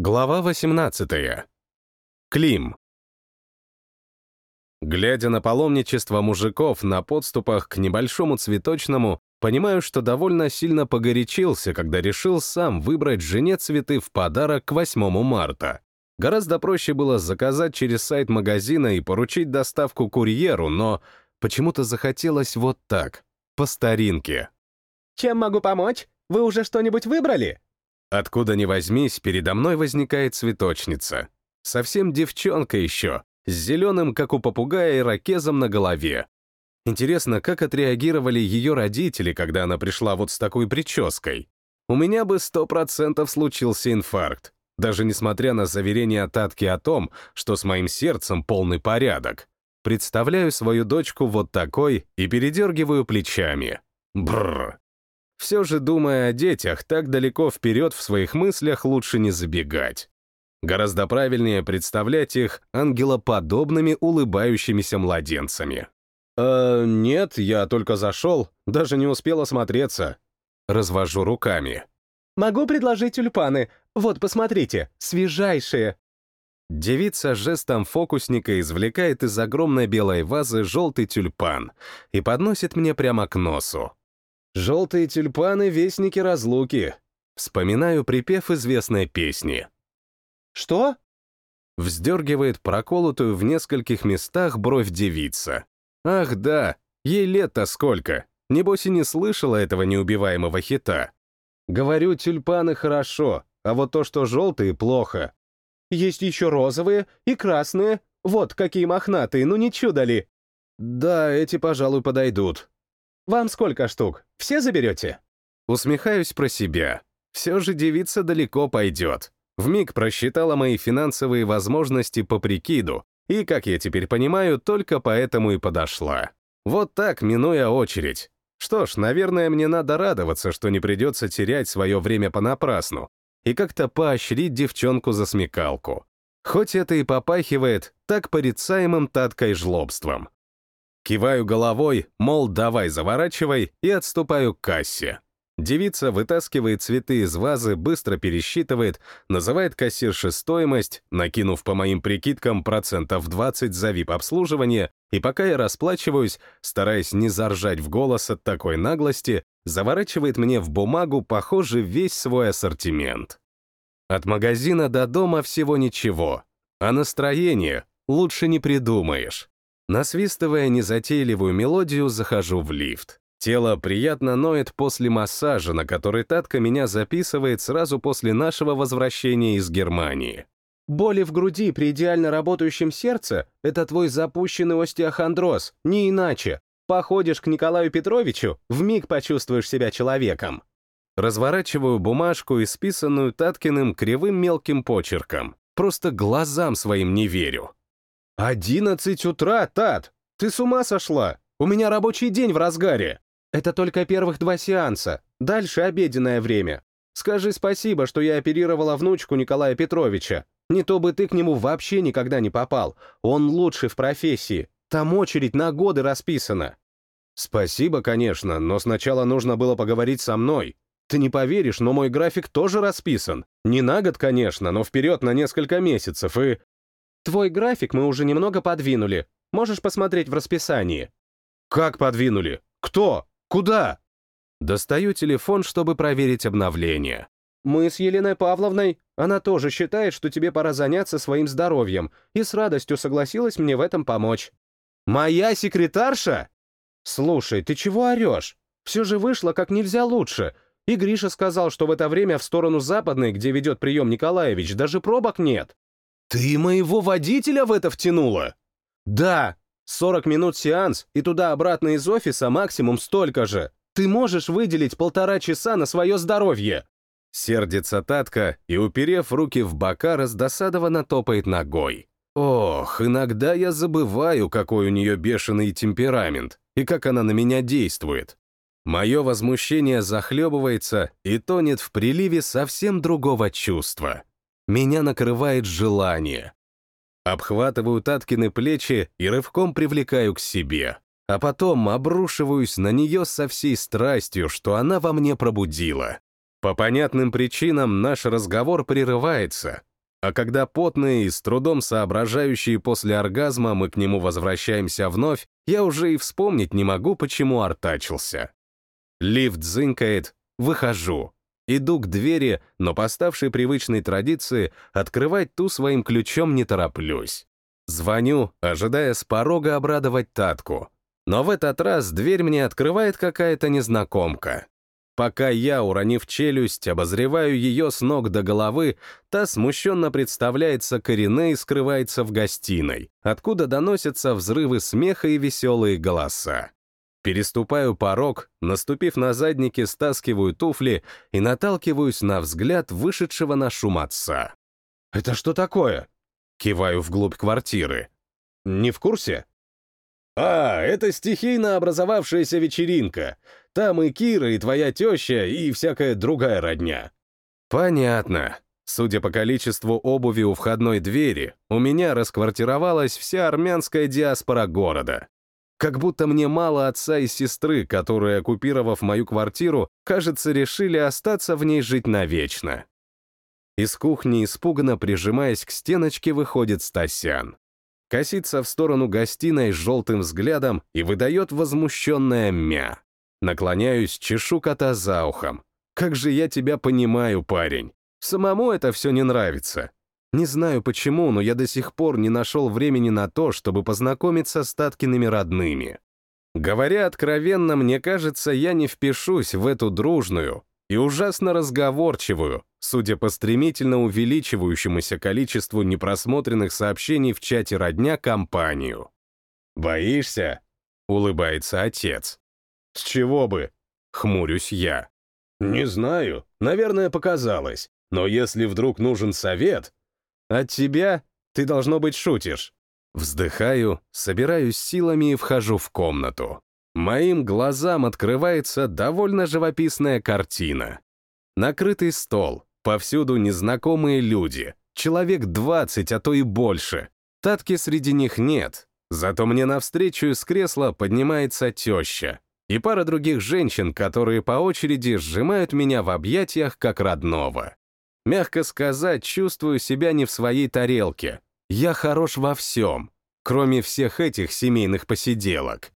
Глава 18. Клим. Глядя на паломничество мужиков на подступах к небольшому цветочному, понимаю, что довольно сильно погорячился, когда решил сам выбрать жене цветы в подарок к 8 марта. Гораздо проще было заказать через сайт магазина и поручить доставку курьеру, но почему-то захотелось вот так, по старинке. «Чем могу помочь? Вы уже что-нибудь выбрали?» Откуда ни возьмись, передо мной возникает цветочница. Совсем девчонка еще, с зеленым, как у попугая, ирокезом на голове. Интересно, как отреагировали ее родители, когда она пришла вот с такой прической? У меня бы сто процентов случился инфаркт, даже несмотря на заверение Татки о том, что с моим сердцем полный порядок. Представляю свою дочку вот такой и передергиваю плечами. Бррр. Все же, думая о детях, так далеко вперед в своих мыслях лучше не забегать. Гораздо правильнее представлять их ангелоподобными улыбающимися младенцами. «Э, нет, я только зашел, даже не успел осмотреться». Развожу руками. «Могу предложить тюльпаны. Вот, посмотрите, свежайшие». Девица жестом фокусника извлекает из огромной белой вазы желтый тюльпан и подносит мне прямо к носу. «Желтые тюльпаны — вестники разлуки». Вспоминаю припев известной песни. «Что?» Вздергивает проколотую в нескольких местах бровь девица. «Ах да, ей лет-то сколько. Небось и не слышала этого неубиваемого хита. Говорю, тюльпаны хорошо, а вот то, что желтые, плохо. Есть еще розовые и красные. Вот какие мохнатые, ну не чудо ли?» «Да, эти, пожалуй, подойдут. Вам сколько штук? Все заберете?» Усмехаюсь про себя. Все же девица далеко пойдет. Вмиг просчитала мои финансовые возможности по прикиду, и, как я теперь понимаю, только поэтому и подошла. Вот так, минуя очередь. Что ж, наверное, мне надо радоваться, что не придется терять свое время понапрасну, и как-то поощрить девчонку за смекалку. Хоть это и попахивает так порицаемым таткой жлобством. Киваю головой, мол, давай заворачивай, и отступаю к кассе. Девица вытаскивает цветы из вазы, быстро пересчитывает, называет кассирше стоимость, накинув по моим прикидкам процентов 20 за вип-обслуживание, и пока я расплачиваюсь, стараясь не заржать в голос от такой наглости, заворачивает мне в бумагу, похоже, весь свой ассортимент. От магазина до дома всего ничего, а настроение лучше не придумаешь. Насвистывая незатейливую мелодию, захожу в лифт. Тело приятно ноет после массажа, на который Татка меня записывает сразу после нашего возвращения из Германии. Боли в груди при идеально работающем сердце — это твой запущенный остеохондроз, не иначе. Походишь к Николаю Петровичу, вмиг почувствуешь себя человеком. Разворачиваю бумажку, исписанную Таткиным кривым мелким почерком. Просто глазам своим не верю. «Одиннадцать утра, Тат! Ты с ума сошла? У меня рабочий день в разгаре!» «Это только первых два сеанса. Дальше обеденное время. Скажи спасибо, что я оперировала внучку Николая Петровича. Не то бы ты к нему вообще никогда не попал. Он лучший в профессии. Там очередь на годы расписана». «Спасибо, конечно, но сначала нужно было поговорить со мной. Ты не поверишь, но мой график тоже расписан. Не на год, конечно, но вперед на несколько месяцев, и...» Твой график мы уже немного подвинули. Можешь посмотреть в расписании». «Как подвинули? Кто? Куда?» Достаю телефон, чтобы проверить обновление. «Мы с Еленой Павловной. Она тоже считает, что тебе пора заняться своим здоровьем, и с радостью согласилась мне в этом помочь». «Моя секретарша?» «Слушай, ты чего орешь? Все же вышло как нельзя лучше. И Гриша сказал, что в это время в сторону западной, где ведет прием Николаевич, даже пробок нет. «Ты моего водителя в это втянула?» «Да, 40 минут сеанс, и туда-обратно из офиса максимум столько же. Ты можешь выделить полтора часа на свое здоровье?» Сердится Татка и, уперев руки в бока, раздосадованно топает ногой. Ох, иногда я забываю, какой у нее бешеный темперамент и как она на меня действует. Мое возмущение захлебывается и тонет в приливе совсем другого чувства меня накрывает желание. Обхватываю Таткины плечи и рывком привлекаю к себе, а потом обрушиваюсь на нее со всей страстью, что она во мне пробудила. По понятным причинам наш разговор прерывается, А когда потные и с трудом соображающие после оргазма мы к нему возвращаемся вновь, я уже и вспомнить не могу, почему артачился. Лифт зынкает, выхожу. Иду к двери, но по ставшей привычной традиции открывать ту своим ключом не тороплюсь. Звоню, ожидая с порога обрадовать Татку. Но в этот раз дверь мне открывает какая-то незнакомка. Пока я, уронив челюсть, обозреваю ее с ног до головы, та смущенно представляется Корене и скрывается в гостиной, откуда доносятся взрывы смеха и веселые голоса. Переступаю порог, наступив на задники, стаскиваю туфли и наталкиваюсь на взгляд вышедшего на шум отца. «Это что такое?» Киваю вглубь квартиры. «Не в курсе?» «А, это стихийно образовавшаяся вечеринка. Там и Кира, и твоя теща, и всякая другая родня». «Понятно. Судя по количеству обуви у входной двери, у меня расквартировалась вся армянская диаспора города. Как будто мне мало отца и сестры, которые, оккупировав мою квартиру, кажется, решили остаться в ней жить навечно. Из кухни, испуганно прижимаясь к стеночке, выходит Стасян. Косится в сторону гостиной с желтым взглядом и выдает возмущенное «мя». Наклоняюсь, чешу кота за ухом. «Как же я тебя понимаю, парень. Самому это все не нравится. Не знаю почему, но я до сих пор не нашел времени на то, чтобы познакомиться с Таткиными родными. Говоря откровенно, мне кажется, я не впишусь в эту дружную и ужасно разговорчивую, судя по стремительно увеличивающемуся количеству непросмотренных сообщений в чате родня, компанию. «Боишься?» — улыбается отец. «С чего бы?» — хмурюсь я. «Не знаю, наверное, показалось. Но если вдруг нужен совет, от тебя ты, должно быть, шутишь. Вздыхаю, собираюсь силами и вхожу в комнату. Моим глазам открывается довольно живописная картина. Накрытый стол, повсюду незнакомые люди, человек 20, а то и больше. Татки среди них нет, зато мне навстречу из кресла поднимается теща и пара других женщин, которые по очереди сжимают меня в объятиях как родного. Мягко сказать, чувствую себя не в своей тарелке. Я хорош во всем, кроме всех этих семейных посиделок.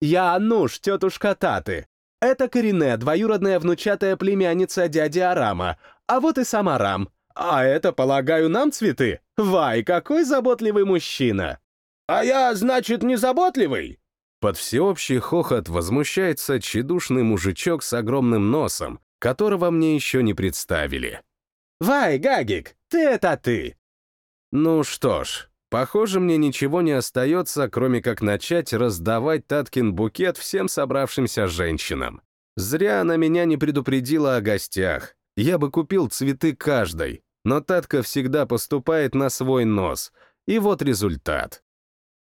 «Я Ануш, тетушка Таты. Это Корине, двоюродная внучатая племянница дяди Арама. А вот и сам Арам. А это, полагаю, нам цветы? Вай, какой заботливый мужчина!» «А я, значит, не заботливый?» Под всеобщий хохот возмущается тщедушный мужичок с огромным носом, которого мне еще не представили. «Вай, Гагик, ты это ты!» Ну что ж, похоже, мне ничего не остается, кроме как начать раздавать Таткин букет всем собравшимся женщинам. Зря она меня не предупредила о гостях. Я бы купил цветы каждой, но Татка всегда поступает на свой нос. И вот результат.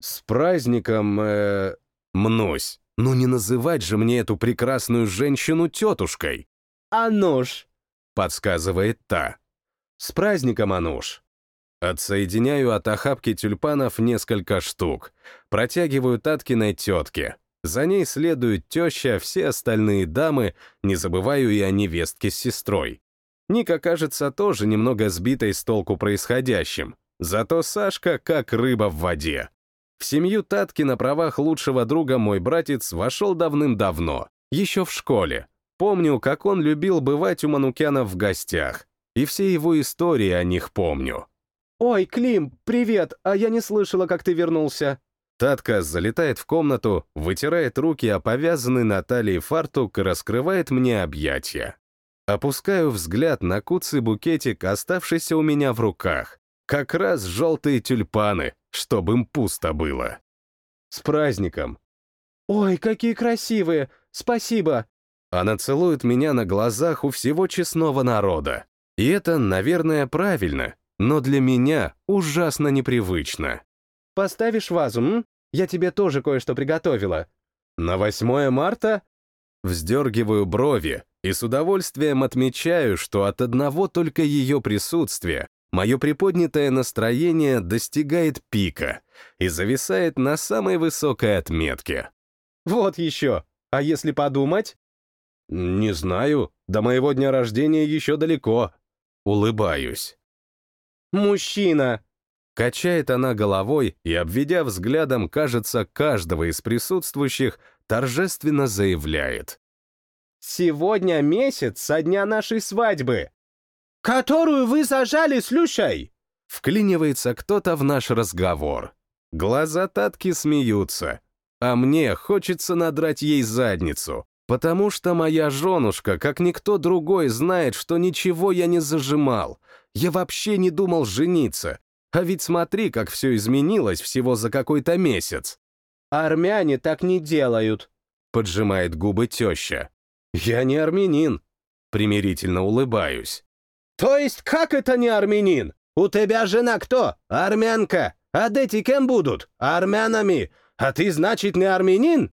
С праздником, э, мнусь. Ну не называть же мне эту прекрасную женщину тетушкой. «Ануш», — подсказывает та. С праздником, Ануш! Отсоединяю от охапки тюльпанов несколько штук, протягиваю Таткиной тетке. За ней следует теща, все остальные дамы, не забываю и о невестке с сестрой. Ника кажется тоже немного сбитой с толку происходящим, зато Сашка как рыба в воде. В семью Татки на правах лучшего друга мой братец вошел давным-давно, еще в школе. Помню, как он любил бывать у Манукянов в гостях и все его истории о них помню. «Ой, Клим, привет, а я не слышала, как ты вернулся». Татка залетает в комнату, вытирает руки о повязанный на талии фартук и раскрывает мне объятия. Опускаю взгляд на куцый букетик, оставшийся у меня в руках. Как раз желтые тюльпаны, чтобы им пусто было. С праздником. «Ой, какие красивые! Спасибо!» Она целует меня на глазах у всего честного народа. И это, наверное, правильно, но для меня ужасно непривычно. «Поставишь вазу, м? Я тебе тоже кое-что приготовила». «На 8 марта?» Вздергиваю брови и с удовольствием отмечаю, что от одного только ее присутствия мое приподнятое настроение достигает пика и зависает на самой высокой отметке. «Вот еще! А если подумать?» «Не знаю, до моего дня рождения еще далеко», Улыбаюсь. Мужчина!» Качает она головой и, обведя взглядом, кажется, каждого из присутствующих, торжественно заявляет. «Сегодня месяц со дня нашей свадьбы!» «Которую вы зажали с Люшей!» Вклинивается кто-то в наш разговор. Глаза Татки смеются, а мне хочется надрать ей задницу, потому что моя женушка, как никто другой, знает, что ничего я не зажимал. Я вообще не думал жениться. А ведь смотри, как все изменилось всего за какой-то месяц. «Армяне так не делают», — поджимает губы теща. «Я не армянин», — примирительно улыбаюсь. «То есть как это не армянин? У тебя жена кто? Армянка. А дети кем будут? Армянами. А ты, значит, не армянин?»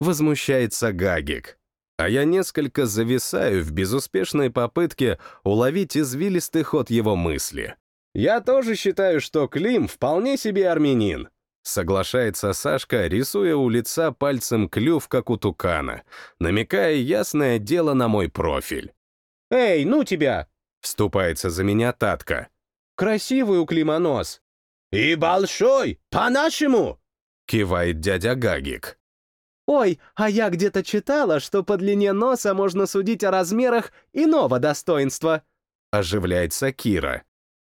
Возмущается Гагик. А я несколько зависаю в безуспешной попытке уловить извилистый ход его мысли. «Я тоже считаю, что Клим вполне себе армянин», Соглашается Сашка, рисуя у лица пальцем клюв, как у тукана, намекая ясное дело на мой профиль. «Эй, ну тебя!» — вступается за меня Татка. «Красивый у Клима нос». «И большой, по-нашему!» — кивает дядя Гагик. «Ой, а я где-то читала, что по длине носа можно судить о размерах иного достоинства», — оживляется Кира.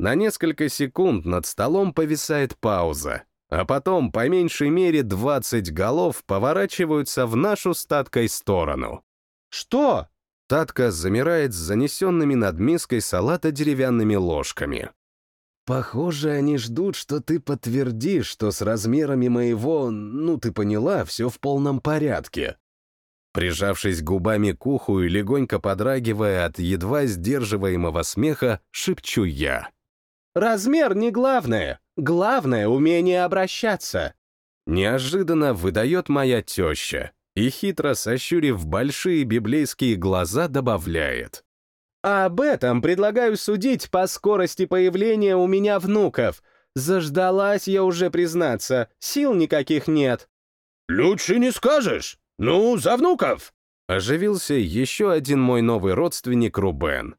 На несколько секунд над столом повисает пауза, а потом по меньшей мере 20 голов поворачиваются в нашу статкой сторону. «Что?» Татка замирает с занесенными над миской салата деревянными ложками. «Похоже, они ждут, что ты подтвердишь, что с размерами моего, ну ты поняла, все в полном порядке». Прижавшись губами к уху и легонько подрагивая от едва сдерживаемого смеха, шепчу я. «Размер не главное. Главное — умение обращаться». Неожиданно выдает моя теща и, хитро сощурив большие библейские глаза, добавляет. А об этом предлагаю судить по скорости появления у меня внуков. Заждалась я уже признаться, сил никаких нет. «Лучше не скажешь. Ну, за внуков!» Оживился еще один мой новый родственник Рубен.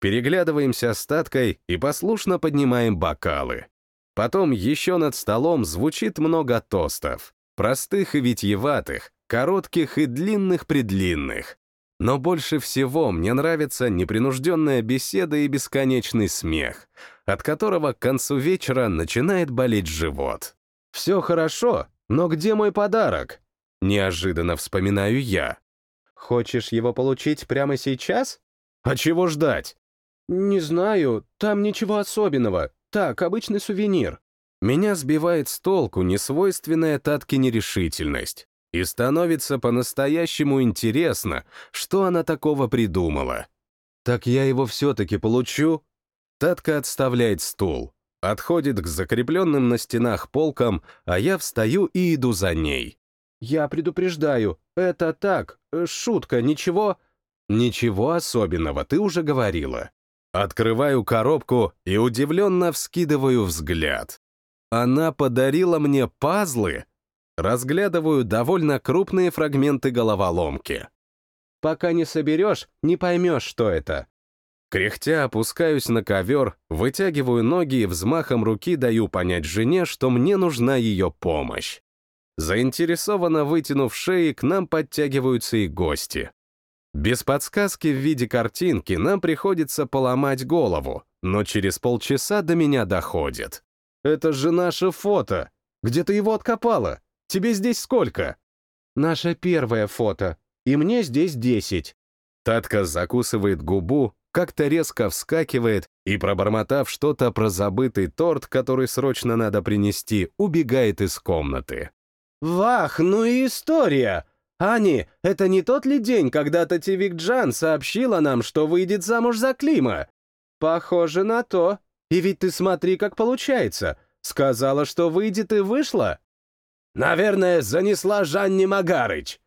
Переглядываемся с Таткой и послушно поднимаем бокалы. Потом еще над столом звучит много тостов. Простых и витьеватых, коротких и длинных-предлинных. Но больше всего мне нравится непринужденная беседа и бесконечный смех, от которого к концу вечера начинает болеть живот. «Все хорошо, но где мой подарок?» Неожиданно вспоминаю я. «Хочешь его получить прямо сейчас?» «А чего ждать?» «Не знаю, там ничего особенного. Так, обычный сувенир». Меня сбивает с толку несвойственная Татке нерешительность. И становится по-настоящему интересно, что она такого придумала. «Так я его все-таки получу?» Татка отставляет стул, отходит к закрепленным на стенах полкам, а я встаю и иду за ней. «Я предупреждаю, это так, э, шутка, ничего...» «Ничего особенного, ты уже говорила». Открываю коробку и удивленно вскидываю взгляд. Она подарила мне пазлы? Разглядываю довольно крупные фрагменты головоломки. Пока не соберешь, не поймешь, что это. Кряхтя опускаюсь на ковер, вытягиваю ноги и взмахом руки даю понять жене, что мне нужна ее помощь. Заинтересованно вытянув шеи, к нам подтягиваются и гости. Без подсказки в виде картинки нам приходится поломать голову, но через полчаса до меня доходит. Это же наше фото. Где ты его откопала? Тебе здесь сколько?» «Наше первое фото. И мне здесь десять». Татка закусывает губу, как-то резко вскакивает и, пробормотав что-то про забытый торт, который срочно надо принести, убегает из комнаты. «Вах, ну и история! Ани, это не тот ли день, когда Татевик Джан сообщила нам, что выйдет замуж за Клима?» «Похоже на то. И ведь ты смотри, как получается. Сказала, что выйдет и вышла». Наверное, занесла Жанне Магарыч.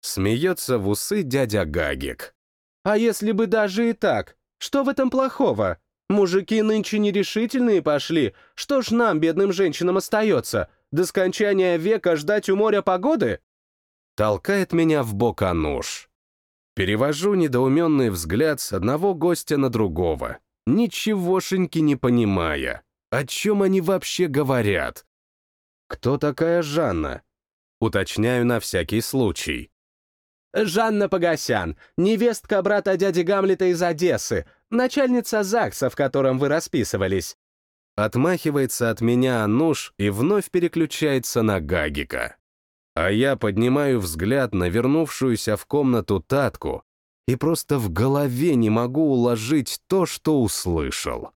Смеется в усы дядя Гагик. А если бы даже и так? Что в этом плохого? Мужики нынче нерешительные пошли. Что ж нам, бедным женщинам, остается? До скончания века ждать у моря погоды? Толкает меня в бок Ануш. Перевожу недоуменный взгляд с одного гостя на другого. ничегошеньки не понимая. О чем они вообще говорят? «Кто такая Жанна?» Уточняю на всякий случай. «Жанна Погосян, невестка брата дяди Гамлета из Одессы, начальница ЗАГСа, в котором вы расписывались». Отмахивается от меня Ануш и вновь переключается на Гагика. А я поднимаю взгляд на вернувшуюся в комнату Татку и просто в голове не могу уложить то, что услышал.